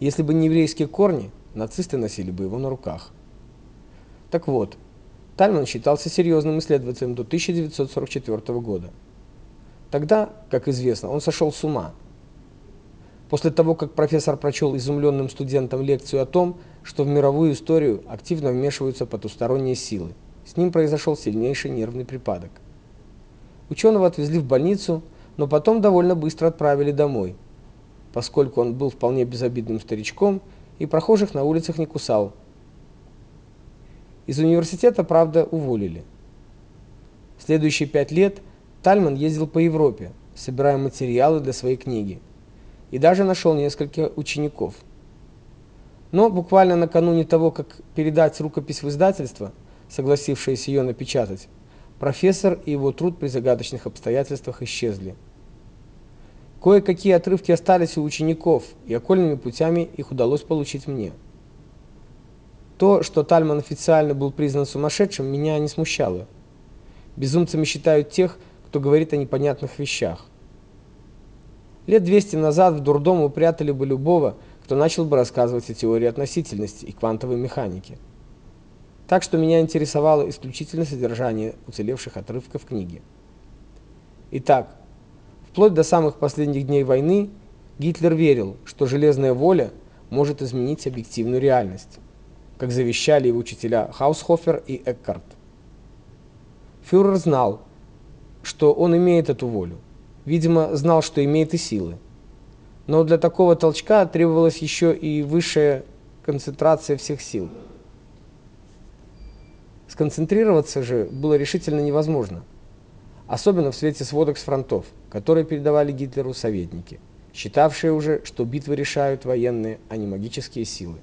Если бы не еврейские корни, нацисты носили бы его на руках. Так вот, Тальман считался серьезным исследователем до 1944 года. Тогда, как известно, он сошел с ума. После того, как профессор прочел изумленным студентам лекцию о том, что в мировую историю активно вмешиваются потусторонние силы, с ним произошел сильнейший нервный припадок. Ученого отвезли в больницу, но потом довольно быстро отправили домой, поскольку он был вполне безобидным старичком и прохожих на улицах не кусал. Из университета, правда, уволили. Следующие пять лет Тальман ездил по Европе, собирая материалы для своей книги, и даже нашел несколько учеников. Но буквально накануне того, как передать рукопись в издательство, согласившееся ее напечатать, профессор и его труд при загадочных обстоятельствах исчезли. Кое-какие отрывки остались у учеников, и окольными путями их удалось получить мне. То, что Тальман официально был признан сумасшедшим, меня не смущало. Безумцами считают тех, кто говорит о непонятных вещах. Лет 200 назад в дурдом упрятали бы любого, кто начал бы рассказывать о теории относительности и квантовой механике. Так что меня интересовало исключительно содержание уцелевших отрывков книги. Итак, Вплоть до самых последних дней войны Гитлер верил, что железная воля может изменить объективную реальность, как завещали его учителя Хаусхофер и Эккарт. Фюрер знал, что он имеет эту волю. Видимо, знал, что имеет и силы. Но для такого толчка требовалась еще и высшая концентрация всех сил. Сконцентрироваться же было решительно невозможно особенно в свете сводок с фронтов, которые передавали Гитлеру советники, считавшие уже, что битвы решают военные, а не магические силы.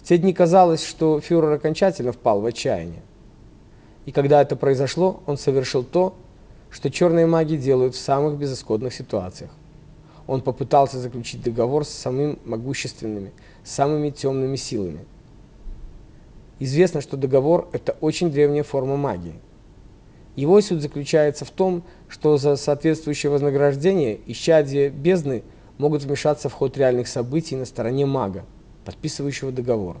В те дни казалось, что фюрер окончательно впал в отчаяние. И когда это произошло, он совершил то, что черные маги делают в самых безысходных ситуациях. Он попытался заключить договор с самыми могущественными, самыми темными силами. Известно, что договор это очень древняя форма магии. Его суть заключается в том, что за соответствующее вознаграждение исчадия бездны могут вмешаться в ход реальных событий на стороне мага, подписывающего договор.